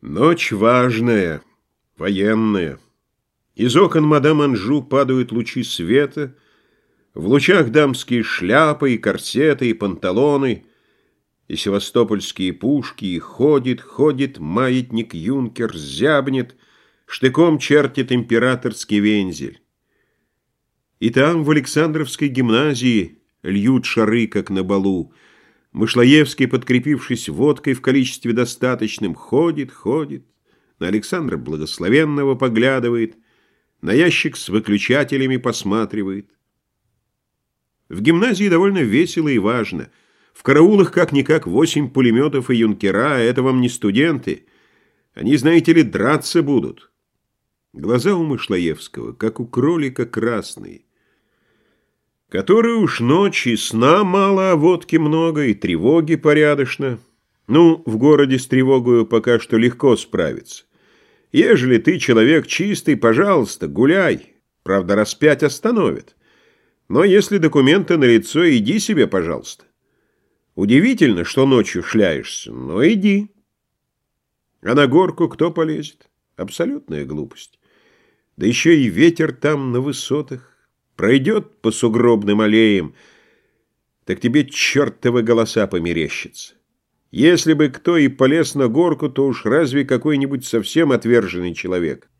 Ночь важная, военная. Из окон мадам Анжу падают лучи света, В лучах дамские шляпы и корсеты и панталоны, И севастопольские пушки, и ходит, ходит маятник юнкер, зябнет, Штыком чертит императорский вензель. И там, в Александровской гимназии, Льют шары, как на балу, Мышлоевский, подкрепившись водкой в количестве достаточном, ходит, ходит, на Александра Благословенного поглядывает, на ящик с выключателями посматривает. В гимназии довольно весело и важно. В караулах как-никак восемь пулеметов и юнкера, а это вам не студенты. Они, знаете ли, драться будут. Глаза у Мышлоевского, как у кролика, красные. Который уж ночи, сна мало, а водки много, и тревоги порядочно. Ну, в городе с тревогою пока что легко справиться. Ежели ты человек чистый, пожалуйста, гуляй. Правда, распять остановят. Но если документы на лицо, иди себе, пожалуйста. Удивительно, что ночью шляешься, но иди. А на горку кто полезет? Абсолютная глупость. Да еще и ветер там на высотах пройдет по сугробным аллеям, так тебе чертовы голоса померещатся. Если бы кто и полез на горку, то уж разве какой-нибудь совсем отверженный человек,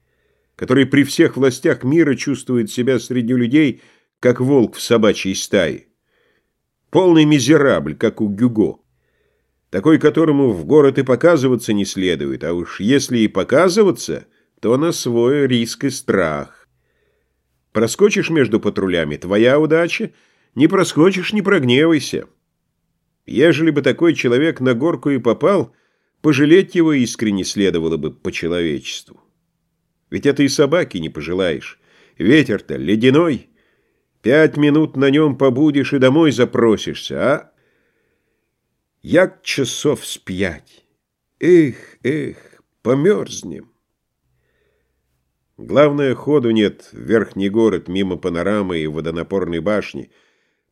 который при всех властях мира чувствует себя среди людей, как волк в собачьей стае. Полный мизерабль, как у Гюго. Такой, которому в город и показываться не следует, а уж если и показываться, то на свой риск и страх. Проскочишь между патрулями — твоя удача, не проскочишь — не прогневайся. Ежели бы такой человек на горку и попал, пожалеть его искренне следовало бы по человечеству. Ведь это и собаки не пожелаешь. Ветер-то ледяной. Пять минут на нем побудешь и домой запросишься, а? Як часов с пять. Эх, эх, померзнем. Главное, ходу нет верхний город, мимо панорамы и водонапорной башни.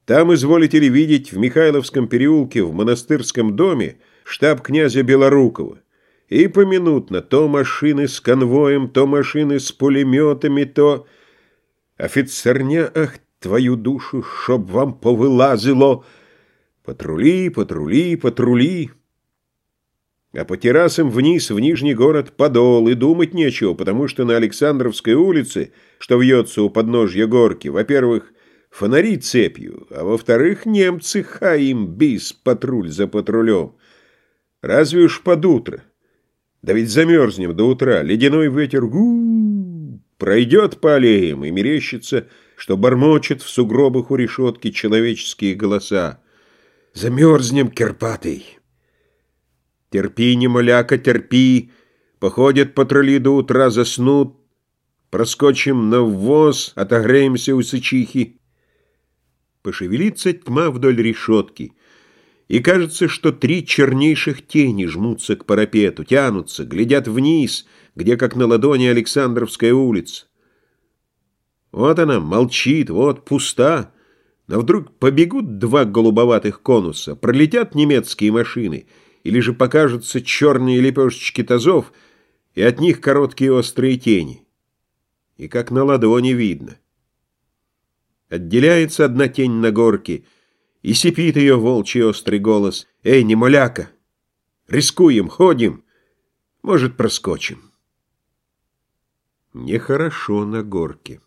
Там, изволите ли видеть, в Михайловском переулке, в монастырском доме, штаб князя Белорукова. И поминутно то машины с конвоем, то машины с пулеметами, то... Офицерня, ах, твою душу, чтоб вам повылазило! Патрули, патрули, патрули... А по террасам вниз, в Нижний город, подол, и думать нечего, потому что на Александровской улице, что вьется у подножья горки, во-первых, фонари цепью, а во-вторых, немцы хаим бис патруль за патрулем. Разве уж под утро? Да ведь замерзнем до утра, ледяной ветер гу пройдет по аллеям и мерещится, что бормочет в сугробах у решетки человеческие голоса. Замерзнем, Кирпатый! Терпи, немоляка, терпи, Походят патрули до утра, заснут, Проскочим на ввоз, отогреемся у сычихи. Пошевелится тьма вдоль решетки, И кажется, что три чернейших тени Жмутся к парапету, тянутся, глядят вниз, Где, как на ладони, Александровская улица. Вот она, молчит, вот пуста, но вдруг побегут два голубоватых конуса, пролетят немецкие машины — или же покажутся черные лепешечки тазов, и от них короткие острые тени. И как на ладони видно. Отделяется одна тень на горке, и сипит ее волчий острый голос. «Эй, не моляка! Рискуем, ходим, может, проскочим». Нехорошо на горке.